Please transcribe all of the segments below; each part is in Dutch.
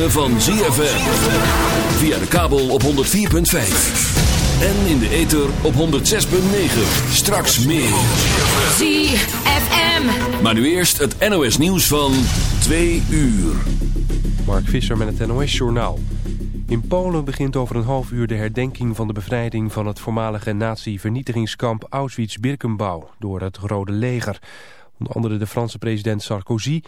Ritme van ZFM. Via de kabel op 104.5. En in de ether op 106.9. Straks meer. ZFM. Maar nu eerst het NOS nieuws van 2 uur. Mark Visser met het NOS Journaal. In Polen begint over een half uur de herdenking van de bevrijding van het voormalige nazi-vernietigingskamp Auschwitz-Birkenbau door het Rode Leger. Onder andere de Franse president Sarkozy,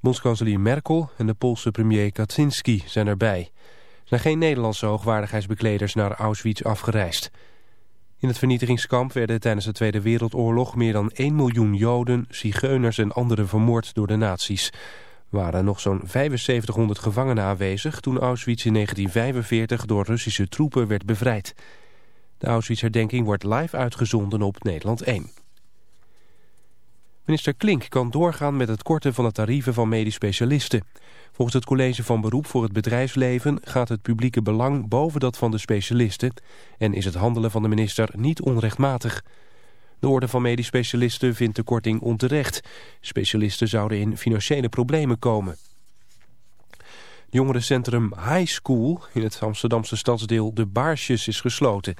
bondskanselier Merkel en de Poolse premier Kaczynski zijn erbij. Er zijn geen Nederlandse hoogwaardigheidsbekleders naar Auschwitz afgereisd. In het vernietigingskamp werden tijdens de Tweede Wereldoorlog meer dan 1 miljoen Joden, Zigeuners en anderen vermoord door de nazi's. Er waren nog zo'n 7500 gevangenen aanwezig toen Auschwitz in 1945 door Russische troepen werd bevrijd. De Auschwitz-herdenking wordt live uitgezonden op Nederland 1. Minister Klink kan doorgaan met het korten van de tarieven van medisch specialisten. Volgens het college van beroep voor het bedrijfsleven gaat het publieke belang boven dat van de specialisten en is het handelen van de minister niet onrechtmatig. De orde van medisch specialisten vindt de korting onterecht. Specialisten zouden in financiële problemen komen. Jongerencentrum High School in het Amsterdamse stadsdeel De Baarsjes is gesloten.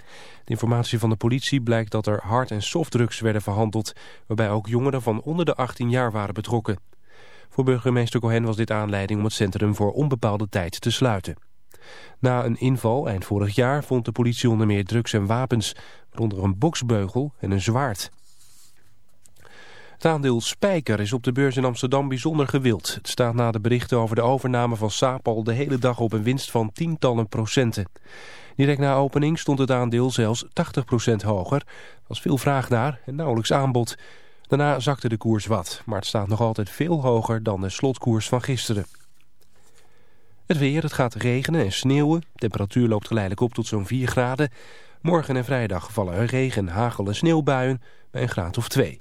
De informatie van de politie blijkt dat er hard- en softdrugs werden verhandeld... waarbij ook jongeren van onder de 18 jaar waren betrokken. Voor burgemeester Cohen was dit aanleiding om het centrum voor onbepaalde tijd te sluiten. Na een inval eind vorig jaar vond de politie onder meer drugs en wapens... waaronder een boksbeugel en een zwaard. Het aandeel Spijker is op de beurs in Amsterdam bijzonder gewild. Het staat na de berichten over de overname van Sapal de hele dag op een winst van tientallen procenten. Direct na opening stond het aandeel zelfs 80% hoger. Er was veel vraag naar en nauwelijks aanbod. Daarna zakte de koers wat, maar het staat nog altijd veel hoger dan de slotkoers van gisteren. Het weer, het gaat regenen en sneeuwen. De temperatuur loopt geleidelijk op tot zo'n 4 graden. Morgen en vrijdag vallen er regen, hagel en sneeuwbuien bij een graad of 2.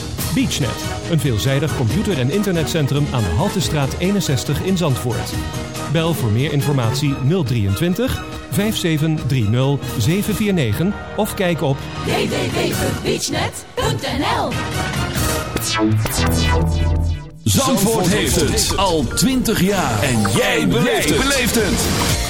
BeachNet, een veelzijdig computer- en internetcentrum aan de Haltestraat 61 in Zandvoort. Bel voor meer informatie 023 5730 749 of kijk op www.beachnet.nl Zandvoort heeft het al 20 jaar. En jij beleeft het.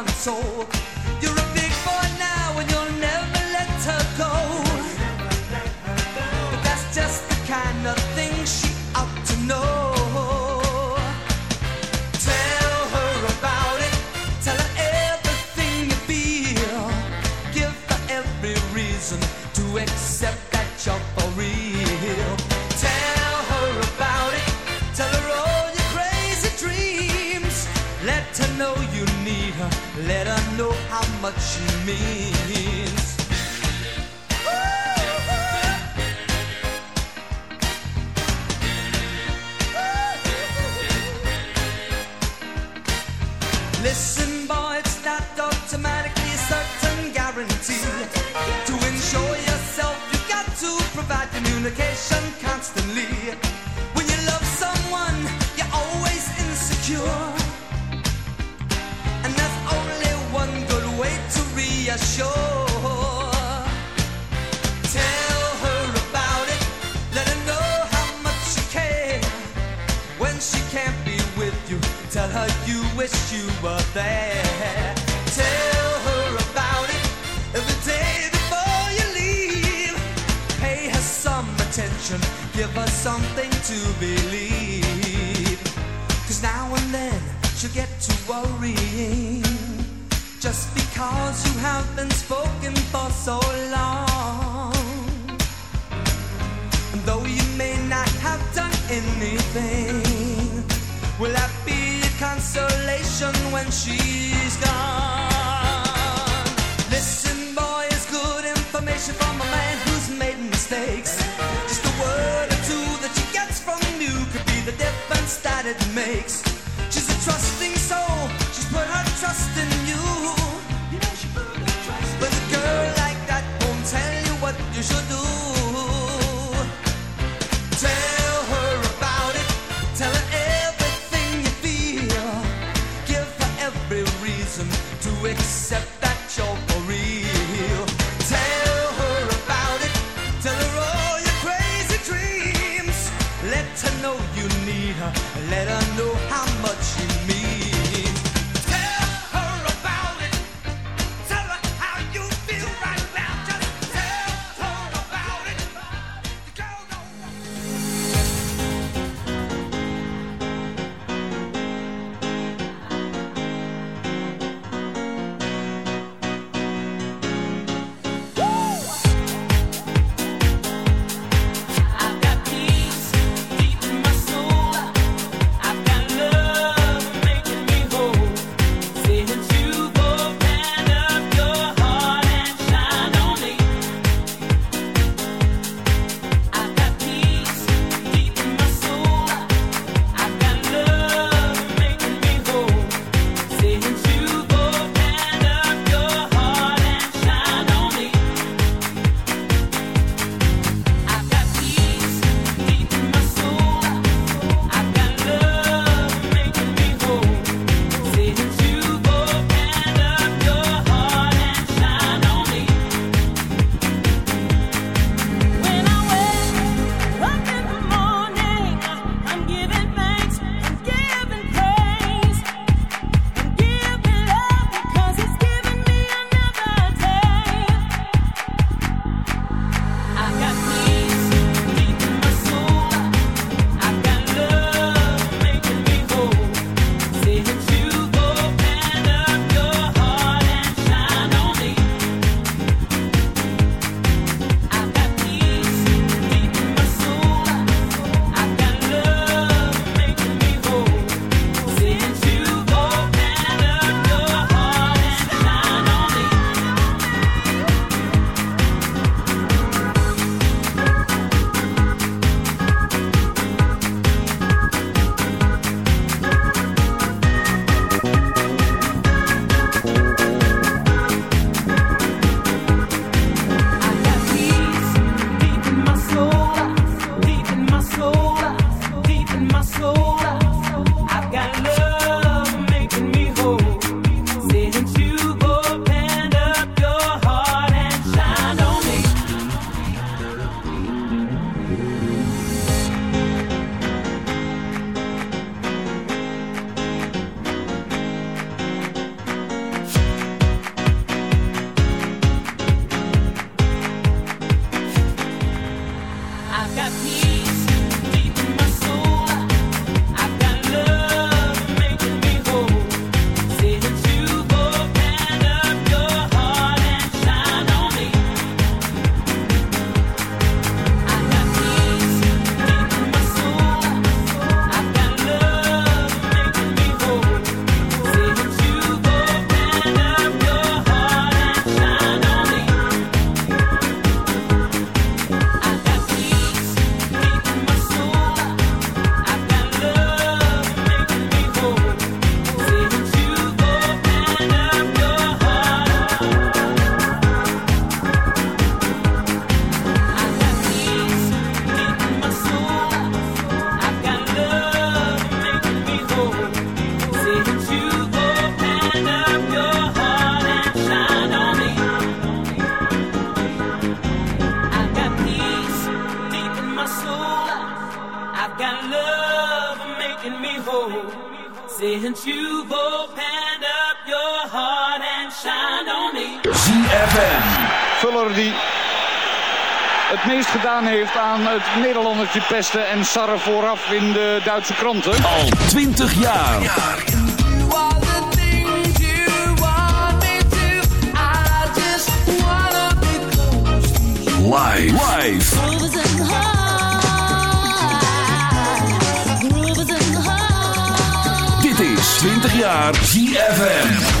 one soul. Let her know how much she means. Since you've opened up your heart and shine on me. ZFM. Fuller die het meest gedaan heeft aan het Nederlandertje pesten en sarren vooraf in de Duitse kranten. Al 20 jaar. Live. Live. 20 jaar ZFM.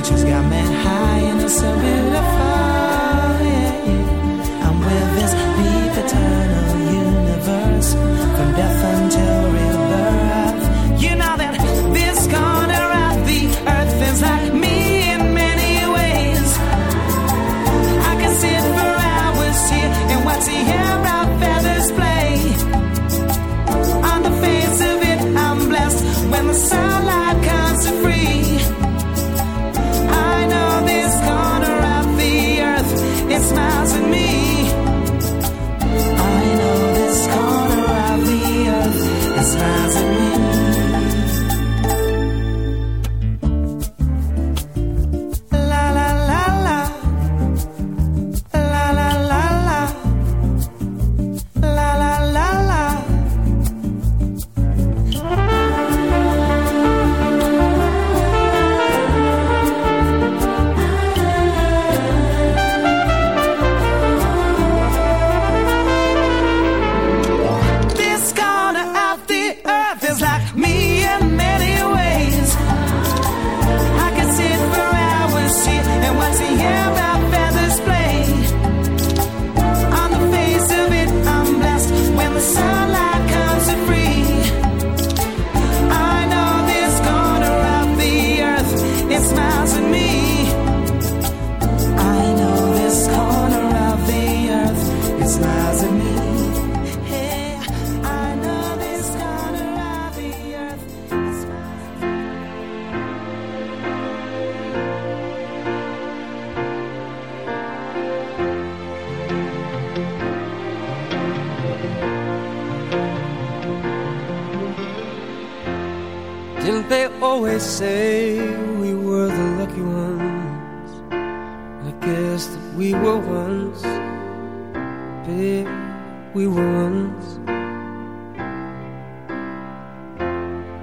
Nature's got me high and it's so beautiful.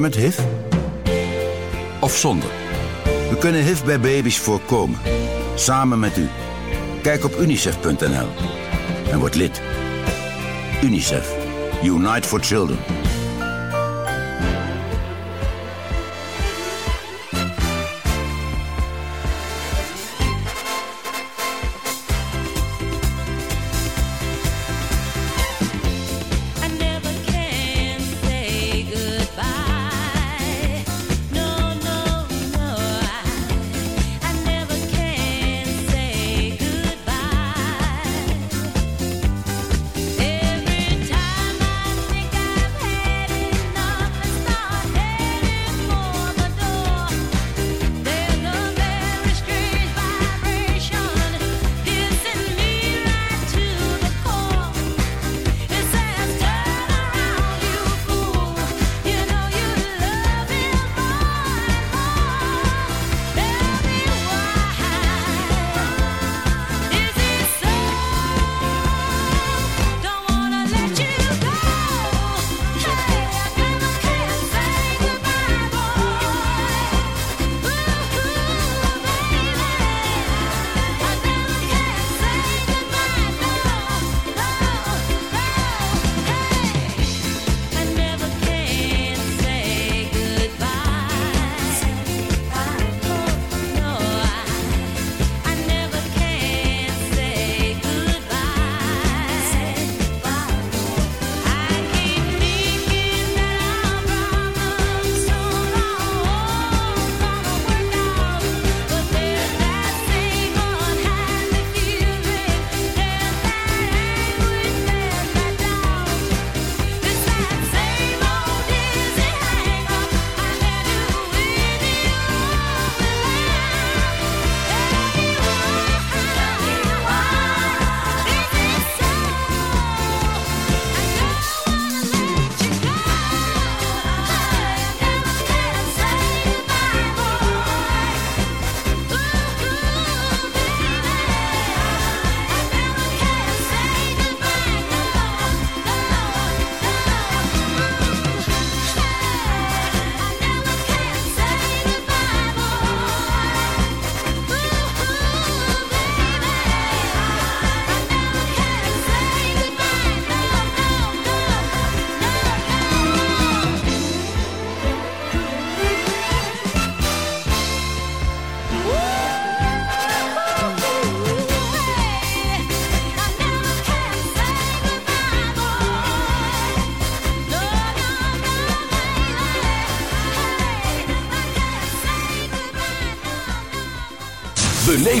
Met HIV? Of zonder? We kunnen HIV bij baby's voorkomen. Samen met u. Kijk op unicef.nl en word lid. UNICEF. Unite for Children.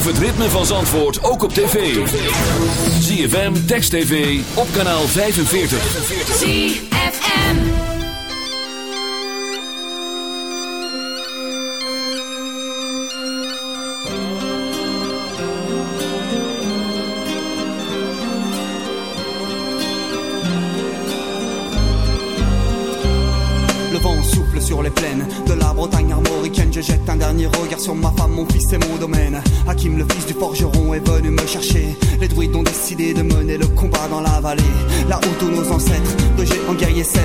Beleef het ritme van Zandvoort ook op tv. ZFM, Text TV, op kanaal 45. ZFM. Le vent souffle sur les plaines de la Bretagne armoricaine. Je jette un dernier regard sur ma femme, mon fils et mon domaine. Hakim, le fils du forgeron, est venu me chercher. Les druides ont décidé de mener le combat dans la vallée. Là où tous nos ancêtres, de géants guerriers celtes,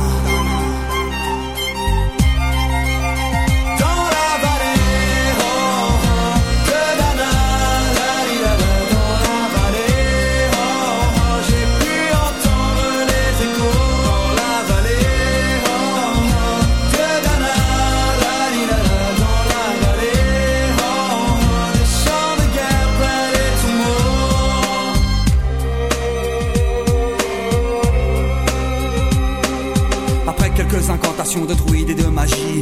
d'action, de et de magie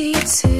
to.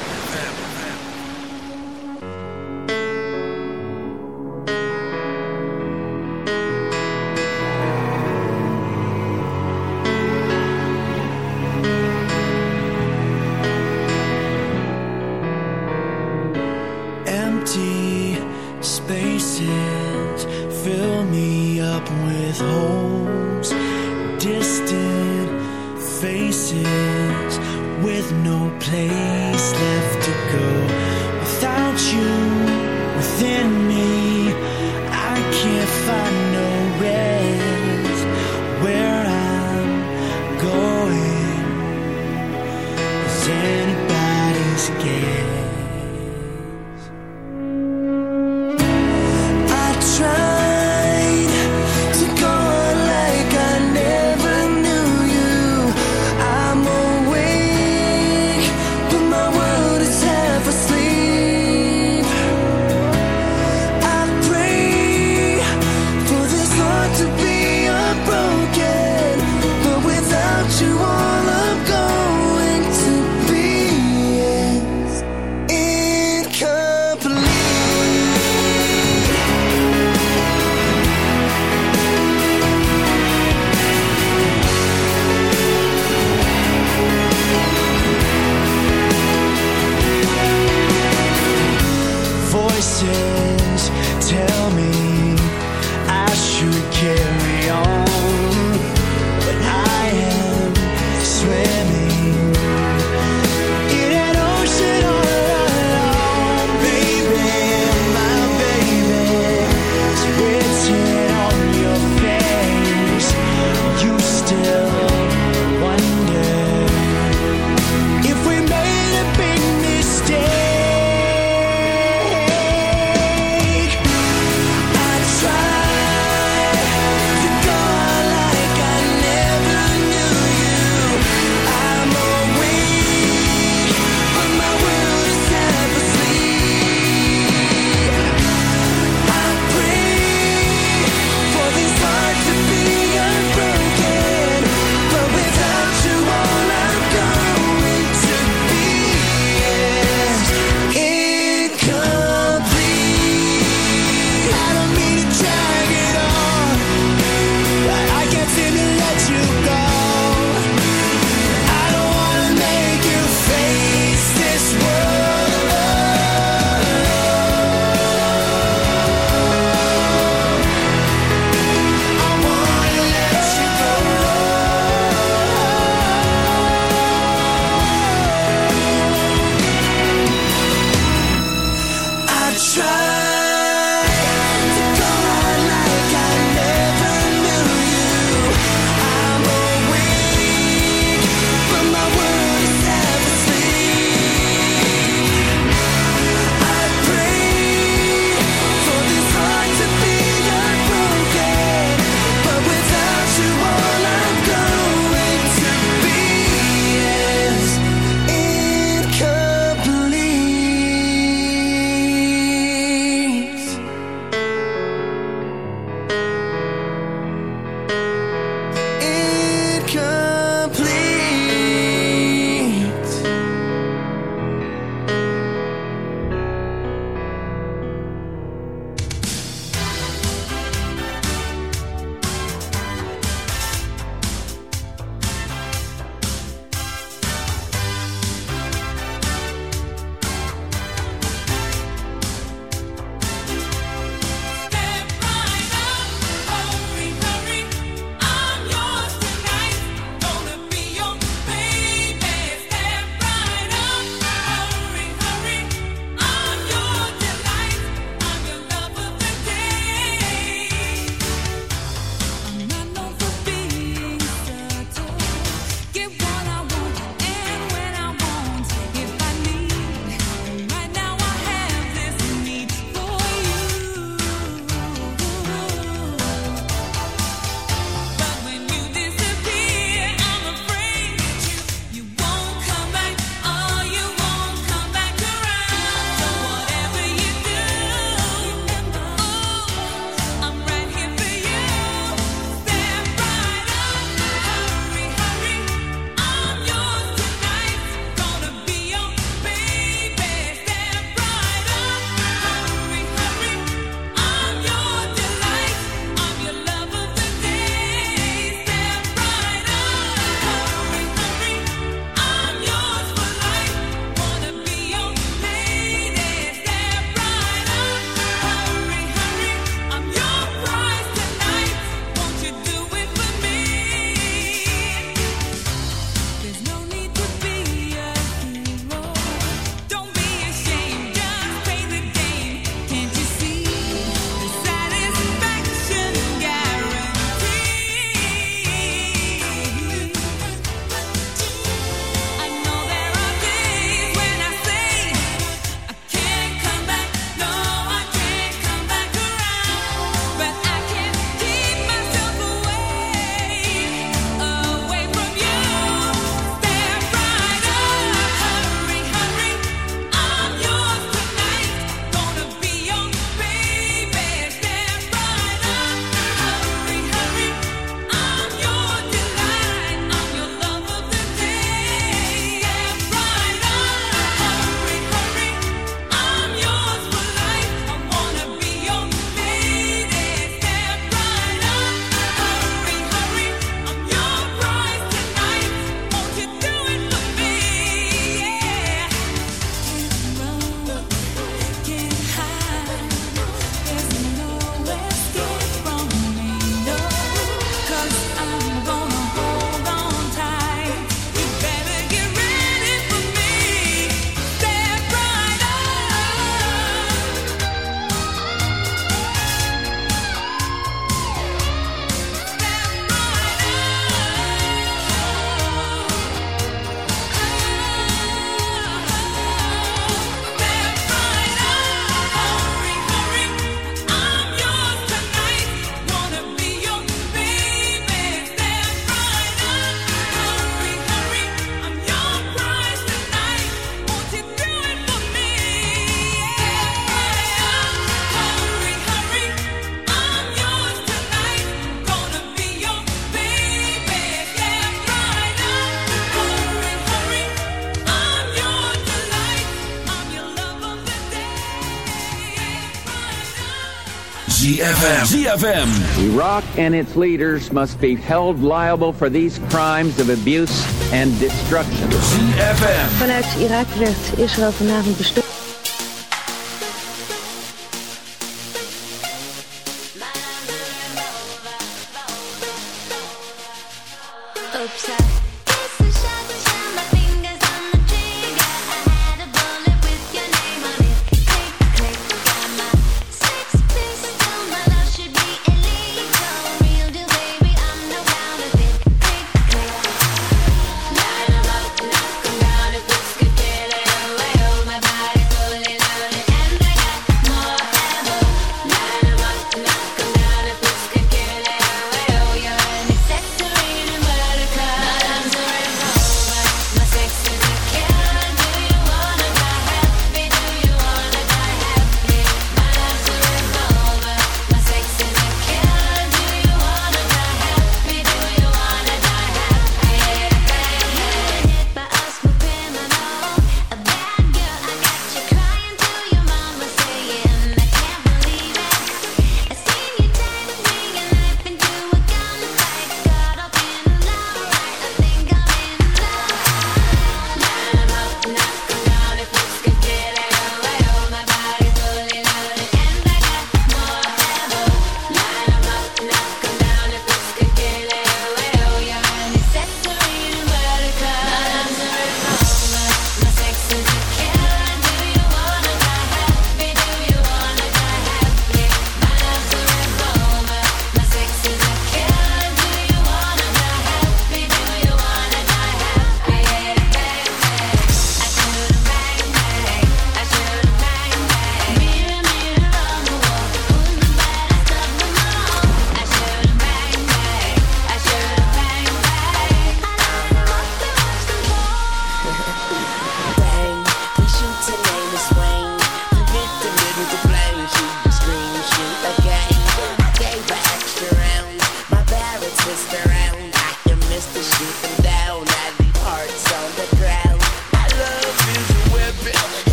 ZFM. ZFM. Iraq and its leaders must be held liable for these crimes of abuse and destruction. ZFM. Vanuit Irak werd Israël vanavond bestormd.